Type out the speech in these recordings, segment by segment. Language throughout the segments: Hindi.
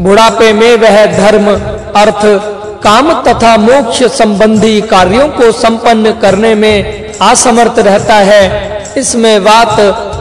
बुढ़ापे में वह धर्म, अर्थ, काम तथा मोक्ष संबंधी कार्यों को संपन्न करने में असमर्थ रहता है। इसमें वात,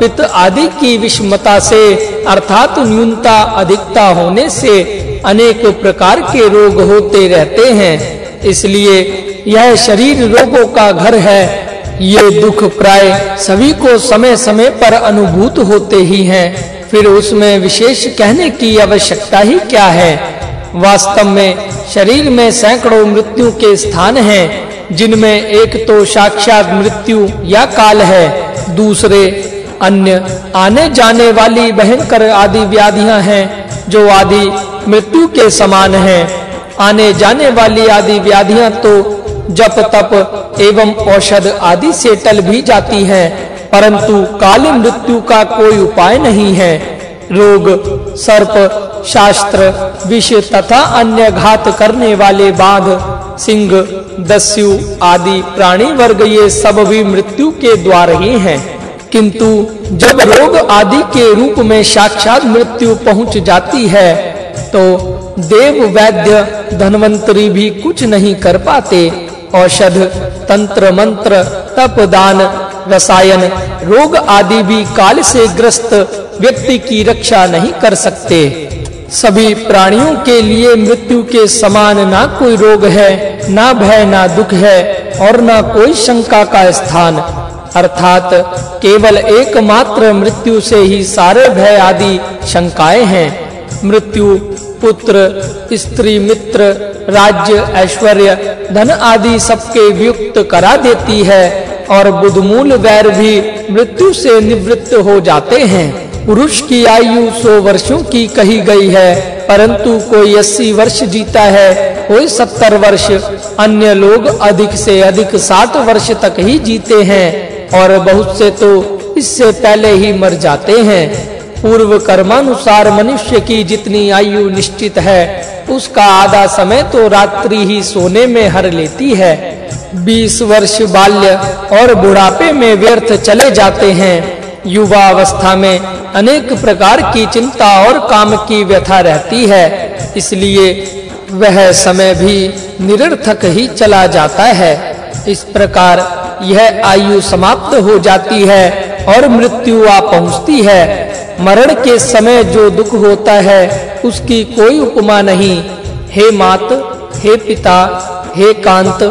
पित्त आदि की विषमता से, अर्थात न्यूनता अधिकता होने से अनेक प्रकार के रोग होते रहते हैं। इसलिए यह शरीर रोगों का घर है। ये दुख प्राय सभी को समय-समय पर अनुभूत होते ही हैं। फिर उसमें विशेष कहने की आवश्यकता ही क्या है? वास्तव में शरीर में सैकड़ों मृत्यु के स्थान हैं, जिनमें एक तो साक्षात मृत्यु या काल है, दूसरे अन्य आने जाने वाली भयंकर आदि व्याधियाँ हैं, जो आदि मृत्यु के समान हैं। आने जाने वाली आदि व्याधियाँ तो जप, तप एवं औषध आदि से टल भी जाती हैं परंतु काली मृत्यु का कोई उपाय नहीं है। रोग, सर्प, शास्त्र, विष तथा अन्य घात करने वाले बाघ, सिंह, दस्यु आदि प्राणी वर्ग ये सब भी मृत्यु के द्वार ही हैं। किंतु जब रोग आदि के रूप में साक्षात मृत्यु पहुँच जाती है तो देव वैद्य धनवंतरी भी कुछ नहीं कर पाते। औषध, तंत्र मंत्र, तप दान रसायन, रोग आदि भी काल से ग्रस्त व्यक्ति की रक्षा नहीं कर सकते। सभी प्राणियों के लिए मृत्यु के समान ना कोई रोग है, ना भय, ना दुख है और ना कोई शंका का स्थान। अर्थात केवल एकमात्र मृत्यु से ही सारे भय आदि शंकाएँ हैं। मृत्यु, पुत्र, स्त्री, मित्र, राज्य, ऐश्वर्य, धन आदि सबके वियुक्त करा देती है। और बुद्धमूल वैर भी मृत्यु से निवृत्त हो जाते हैं। पुरुष की आयु सौ वर्षों की कही गई है, परंतु कोई अस्सी वर्ष जीता है, कोई सत्तर वर्ष। अन्य लोग अधिक से अधिक साठ वर्ष तक ही जीते हैं, और बहुत से तो इससे पहले ही मर जाते हैं। पूर्व कर्मानुसार मनुष्य की जितनी आयु निश्चित है, उसका आधा समय तो रात्रि ही सोने में हर लेती है। बीस वर्ष बाल्य और बुढ़ापे में व्यर्थ चले जाते हैं। युवा अवस्था में अनेक प्रकार की चिंता और काम की व्यथा रहती है। इसलिए वह समय भी निरर्थक ही चला जाता है। इस प्रकार यह आयु समाप्त हो जाती है और मृत्यु आ पहुँचती है। मरण के समय जो दुख होता है, उसकी कोई उपमा नहीं। हे मात, हे पिता, हे कांत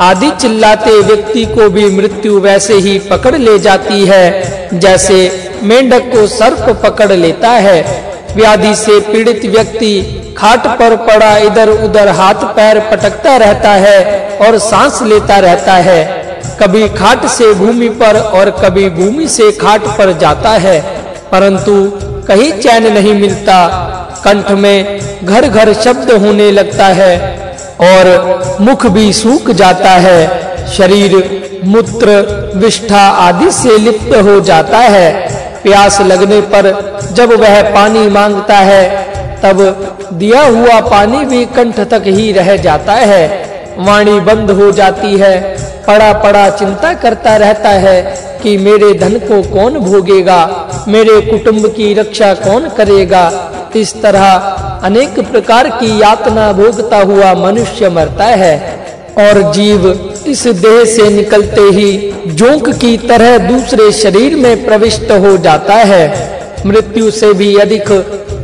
आदि चिल्लाते व्यक्ति को भी मृत्यु वैसे ही पकड़ ले जाती है। जैसे मेंढक को सर्प पकड़ लेता है। व्याधि से पीड़ित व्यक्ति खाट पर पड़ा इधर-उधर हाथ पैर पटकता रहता है और सांस लेता रहता है। कभी खाट से भूमि पर और कभी भूमि से खाट पर जाता है। परंतु कहीं चैन नहीं मिलता। कंठ में घर-घर शब्द होने लगता है। और मुख भी सूख जाता है, शरीर मूत्र, विष्ठा आदि से लिप्त हो जाता है। प्यास लगने पर जब वह पानी माँगता है, तब दिया हुआ पानी भी कंठ तक ही रह जाता है। वाणी बंद हो जाती है पड़ा पड़ा चिंता करता रहता है कि मेरे धन को कौन भोगेगा, मेरे कुटुंब की रक्षा कौन करेगा इस तरह अनेक प्रकार की यातना भोगता हुआ मनुष्य मरता है और जीव इस देह से निकलते ही जोंक की तरह दूसरे शरीर में प्रविष्ट हो जाता है। मृत्यु से भी अधिक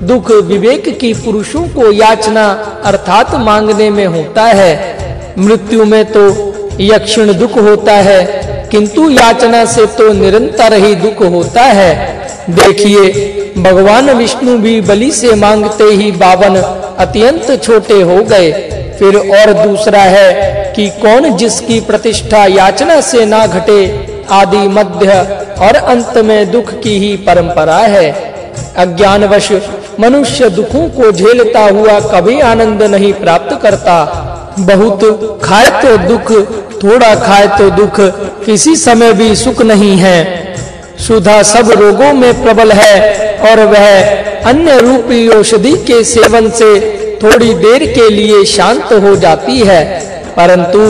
दुख विवेक की पुरुषों को याचना अर्थात मांगने में होता है। मृत्यु में तो यक्षण दुख होता है, किंतु याचना से तो निरंतर ही दुख होता है। देखिए, भगवान विष्णु भी बलि से मांगते ही बावन अत्यंत छोटे हो गए। फिर और दूसरा है कि कौन जिसकी प्रतिष्ठा याचना से ना घटे, आदि मध्य और अंत में दुख की ही परंपरा है। अज्ञानवश मनुष्य दुखों को झेलता हुआ कभी आनंद नहीं प्राप्त करता। बहुत खाए तो दुख, थोड़ा खाए तो दुख, किसी समय भी सुख नहीं है। सुधा सब रोगों में प्रबल है और वह अन्य रूपी औषधि के सेवन से थोड़ी देर के लिए शांत हो जाती है, परंतु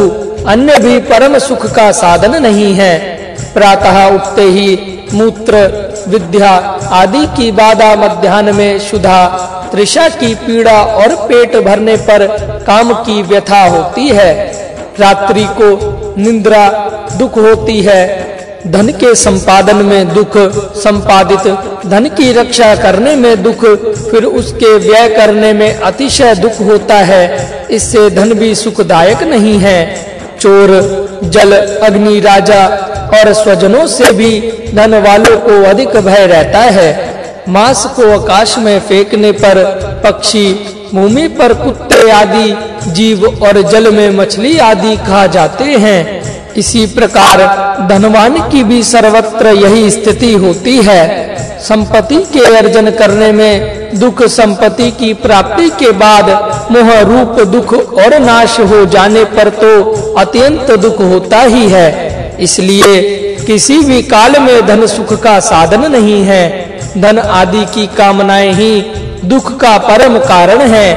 अन्य भी परम सुख का साधन नहीं है। प्रातः उठते ही मूत्र, विद्या आदि की बाधा मध्यान्ह में सुधा, तृषा की पीड़ा और पेट भरने पर काम की व्यथा होती है। रात्रि को निंद्रा दुख होती है। धन के संपादन में दुख संपादित, धन की रक्षा करने में दुख, फिर उसके व्यय करने में अतिशय दुख होता है। इससे धन भी सुखदायक नहीं है। चोर, जल, अग्नि, राजा और स्वजनों से भी धन वालों को अधिक भय रहता है। मांस को आकाश में फेंकने पर पक्षी भूमि पर कुत्ते आदि, जीव और जल में मछली आदि खा जाते हैं। इसी प्रकार धनवान की भी सर्वत्र यही स्थिति होती है। संपत्ति के अर्जन करने में दुख संपत्ति की प्राप्ति के बाद मोह रूप दुख और नाश हो जाने पर तो अत्यंत दुख होता ही है। इसलिए किसी भी काल में धन सुख का साधन नहीं है। धन आदि की कामनाएँ ही दुख का परम कारण है।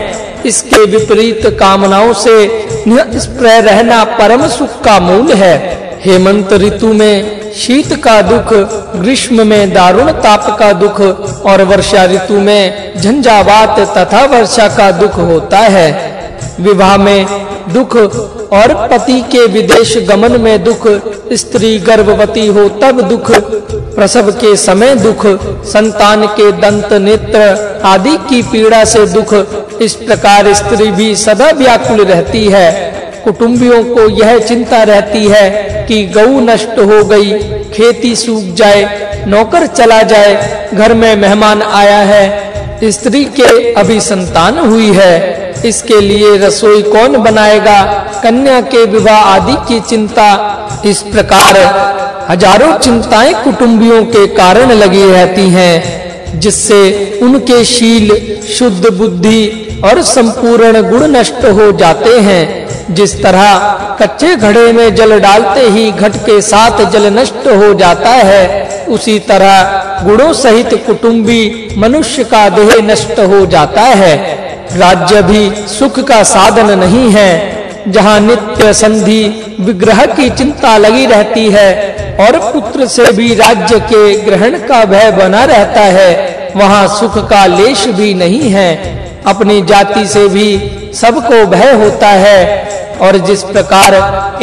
इसके विपरीत कामनाओं से निष्प्रय रहना परम सुख का मूल है। हेमंत ऋतु में शीत का दुख, ग्रीष्म में दारुण ताप का दुख और वर्षा ऋतु में झंझावात तथा वर्षा का दुख होता है। विवाह में दुख और पति के विदेश गमन में दुख, स्त्री गर्भवती हो तब दुख प्रसव के समय दुख, संतान के दंत, नेत्र आदि की पीड़ा से दुख, इस प्रकार स्त्री भी सदा व्याकुल रहती है। कुटुंबियों को यह चिंता रहती है कि गऊ नष्ट हो गई, खेती सूख जाए, नौकर चला जाए, घर में मेहमान आया है, स्त्री के अभी संतान हुई है। इसके लिए रसोई कौन बनाएगा? कन्या के विवाह आदि की चिंता, इस प्रकार हज़ारों चिंताएँ कुटुंबियों के कारण लगी रहती हैं, जिससे उनके शील, शुद्ध बुद्धि और संपूर्ण गुण नष्ट हो जाते हैं। जिस तरह कच्चे घड़े में जल डालते ही घट के साथ जल नष्ट हो जाता है, उसी तरह गुणों सहित कुटुंबी मनुष्य का देह नष्ट हो जाता है। राज्य भी सुख का साधन नहीं है। जहाँ नित्य संधि विग्रह की चिंता लगी रहती है और पुत्र से भी राज्य के ग्रहण का भय बना रहता है, वहाँ सुख का लेश भी नहीं है। अपनी जाति से भी सबको भय होता है और जिस प्रकार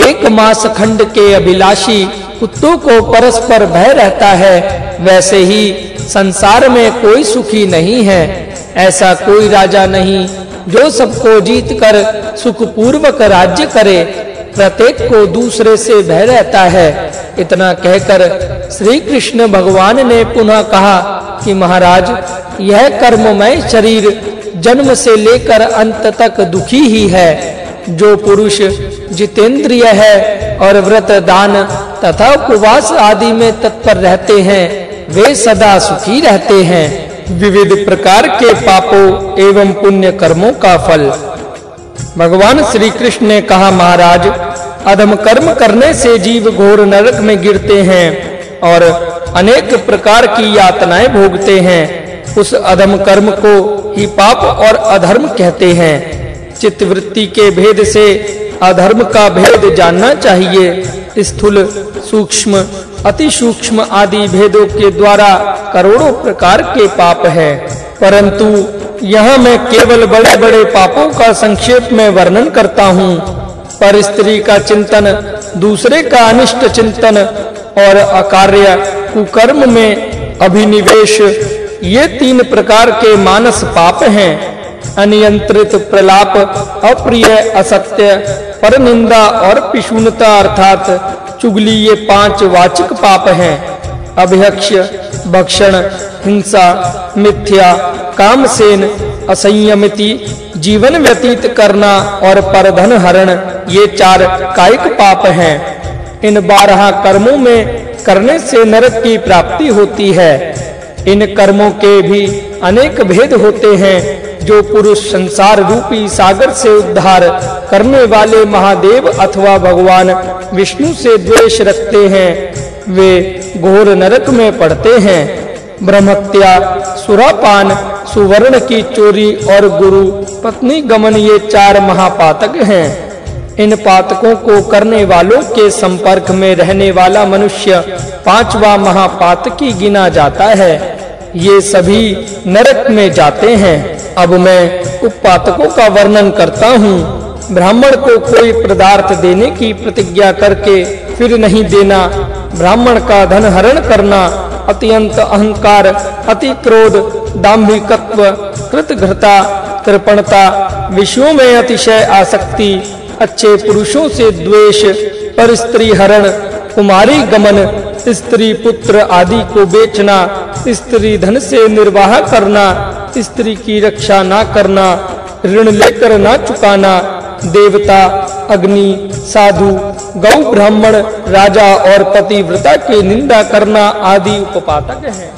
एक मास खंड के अभिलाषी कुत्तों को परस्पर भय रहता है, वैसे ही संसार में कोई सुखी नहीं है। ऐसा कोई राजा नहीं जो सबको जीत कर सुख पूर्वक राज्य करे, प्रत्येक को दूसरे से भय रहता है। इतना कहकर श्री कृष्ण भगवान ने पुनः कहा कि महाराज, यह कर्ममय शरीर जन्म से लेकर अंत तक दुखी ही है। जो पुरुष जितेंद्रिय है और व्रत दान तथा उपवास आदि में तत्पर रहते हैं, वे सदा सुखी रहते हैं। विविध प्रकार के पापों एवं पुण्य कर्मों का फल। भगवान श्री कृष्ण ने कहा, महाराज, अधम कर्म करने से जीव घोर नरक में गिरते हैं और अनेक प्रकार की यातनाएँ भोगते हैं। उस अधम कर्म को ही पाप और अधर्म कहते हैं। चित्त वृत्ति के भेद से अधर्म का भेद जानना चाहिए। स्थूल सूक्ष्म, अति सूक्ष्म आदि भेदों के द्वारा करोड़ों प्रकार के पाप है। परंतु यहाँ मैं केवल बड़े-बड़े पापों का संक्षेप में वर्णन करता हूँ। पर स्त्री का चिंतन, दूसरे का अनिष्ट चिंतन और अकार्य, कुकर्म में अभिनिवेश, ये तीन प्रकार के मानस पाप हैं। अनियंत्रित प्रलाप, अप्रिय, असत्य पर निंदा और पिशुनता अर्थात चुगली ये पाँच वाचक पाप हैं। अभ्यक्ष भक्षण, हिंसा, मिथ्या, कामसेन, असंयमिति, जीवन व्यतीत करना और परधन हरण ये चार कायिक पाप हैं। इन बारह कर्मों में करने से नरक की प्राप्ति होती है। इन कर्मों के भी अनेक भेद होते हैं। जो पुरुष संसार रूपी सागर से उद्धार करने वाले महादेव अथवा भगवान विष्णु से द्वेष रखते हैं, वे घोर नरक में पड़ते हैं। ब्रह्मत्या सुरापान, सुवर्ण की चोरी और गुरु, पत्नी गमन ये चार महापातक हैं। इन पातकों को करने वालों के संपर्क में रहने वाला मनुष्य पांचवा महापातकी गिना जाता है। ये सभी नरक में जाते हैं। अब मैं उपातकों का वर्णन करता हूँ। ब्राह्मण को कोई पदार्थ देने की प्रतिज्ञा करके फिर नहीं देना। ब्राह्मण का धन हरण करना अत्यंत अहंकार, अति क्रोध, दाम्भिकत्व कृतघ्रता कृपणता, विषयों में अतिशय आसक्ति, अच्छे पुरुषों से द्वेष पर स्त्री हरण कुमारी गमन, स्त्री पुत्र आदि को बेचना, स्त्री धन से निर्वाह करना स्त्री की रक्षा ना करना, ऋण लेकर ना चुकाना, देवता, अग्नि, साधु, गौ ब्राह्मण, राजा और पतिव्रता की निंदा करना आदि उपपातक हैं।